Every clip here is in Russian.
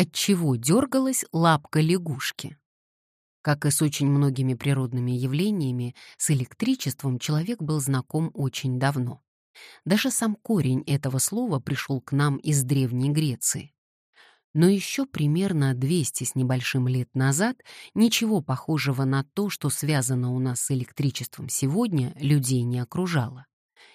Отчего дергалась лапка лягушки? Как и с очень многими природными явлениями, с электричеством человек был знаком очень давно. Даже сам корень этого слова пришел к нам из Древней Греции. Но еще примерно 200 с небольшим лет назад ничего похожего на то, что связано у нас с электричеством сегодня, людей не окружало.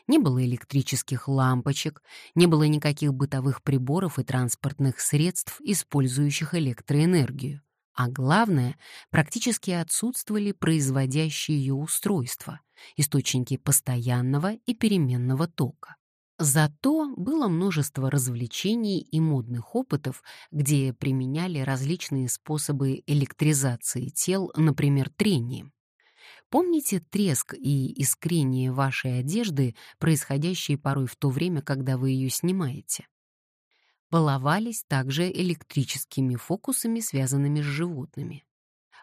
Не было электрических лампочек, не было никаких бытовых приборов и транспортных средств, использующих электроэнергию. А главное, практически отсутствовали производящие ее устройства, источники постоянного и переменного тока. Зато было множество развлечений и модных опытов, где применяли различные способы электризации тел, например, трением. Помните треск и искрение вашей одежды, происходящие порой в то время, когда вы ее снимаете? Баловались также электрическими фокусами, связанными с животными.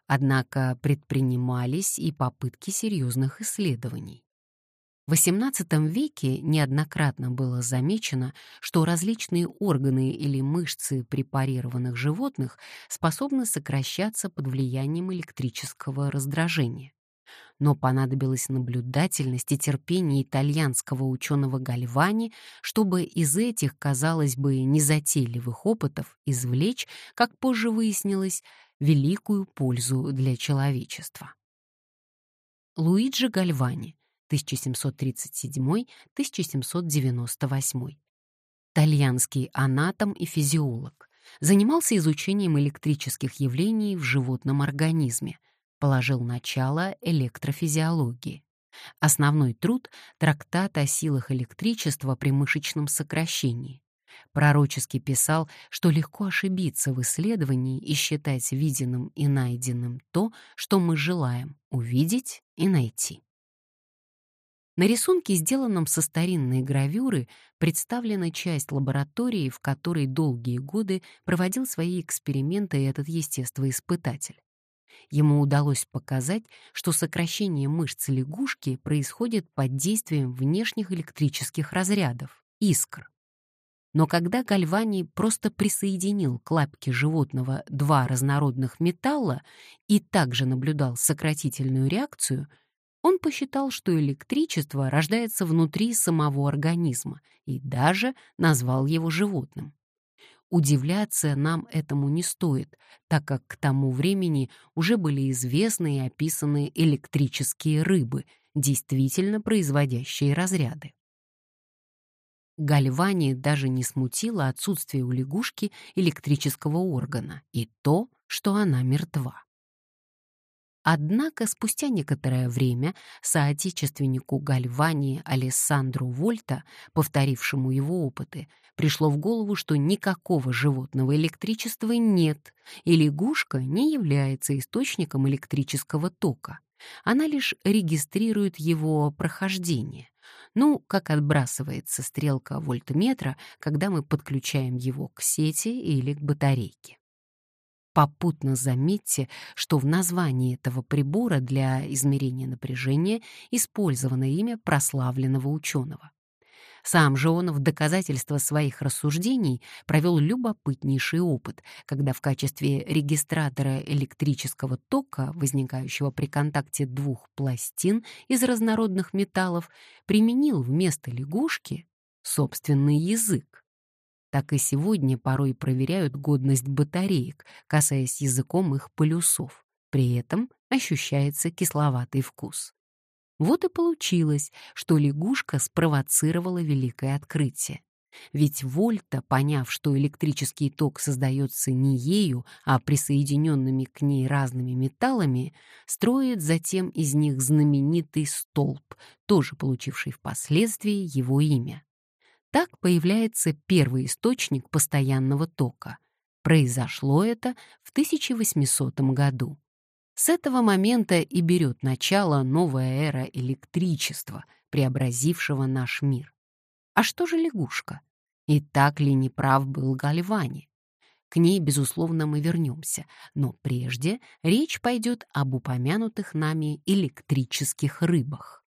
Однако предпринимались и попытки серьезных исследований. В XVIII веке неоднократно было замечено, что различные органы или мышцы препарированных животных способны сокращаться под влиянием электрического раздражения. Но понадобилась наблюдательность и терпение итальянского ученого Гальвани, чтобы из этих, казалось бы, незатейливых опытов извлечь, как позже выяснилось, великую пользу для человечества. Луиджи Гальвани 1737-1798. Итальянский анатом и физиолог. Занимался изучением электрических явлений в животном организме, положил начало электрофизиологии. Основной труд — трактат о силах электричества при мышечном сокращении. Пророчески писал, что легко ошибиться в исследовании и считать виденным и найденным то, что мы желаем увидеть и найти. На рисунке, сделанном со старинной гравюры, представлена часть лаборатории, в которой долгие годы проводил свои эксперименты этот естествоиспытатель. Ему удалось показать, что сокращение мышц лягушки происходит под действием внешних электрических разрядов — искр. Но когда Гальвани просто присоединил к лапке животного два разнородных металла и также наблюдал сократительную реакцию — он посчитал, что электричество рождается внутри самого организма и даже назвал его животным. Удивляться нам этому не стоит, так как к тому времени уже были известны и описаны электрические рыбы, действительно производящие разряды. Гальвани даже не смутило отсутствие у лягушки электрического органа и то, что она мертва. Однако спустя некоторое время соотечественнику Гальвани Алессандру Вольта, повторившему его опыты, пришло в голову, что никакого животного электричества нет, и лягушка не является источником электрического тока. Она лишь регистрирует его прохождение. Ну, как отбрасывается стрелка вольтметра, когда мы подключаем его к сети или к батарейке. Попутно заметьте, что в названии этого прибора для измерения напряжения использовано имя прославленного ученого. Сам же он в доказательство своих рассуждений провел любопытнейший опыт, когда в качестве регистратора электрического тока, возникающего при контакте двух пластин из разнородных металлов, применил вместо лягушки собственный язык так и сегодня порой проверяют годность батареек, касаясь языком их полюсов. При этом ощущается кисловатый вкус. Вот и получилось, что лягушка спровоцировала великое открытие. Ведь Вольта, поняв, что электрический ток создается не ею, а присоединенными к ней разными металлами, строит затем из них знаменитый столб, тоже получивший впоследствии его имя. Так появляется первый источник постоянного тока. Произошло это в 1800 году. С этого момента и берет начало новая эра электричества, преобразившего наш мир. А что же лягушка? И так ли неправ был Гальвани? К ней, безусловно, мы вернемся, но прежде речь пойдет об упомянутых нами электрических рыбах.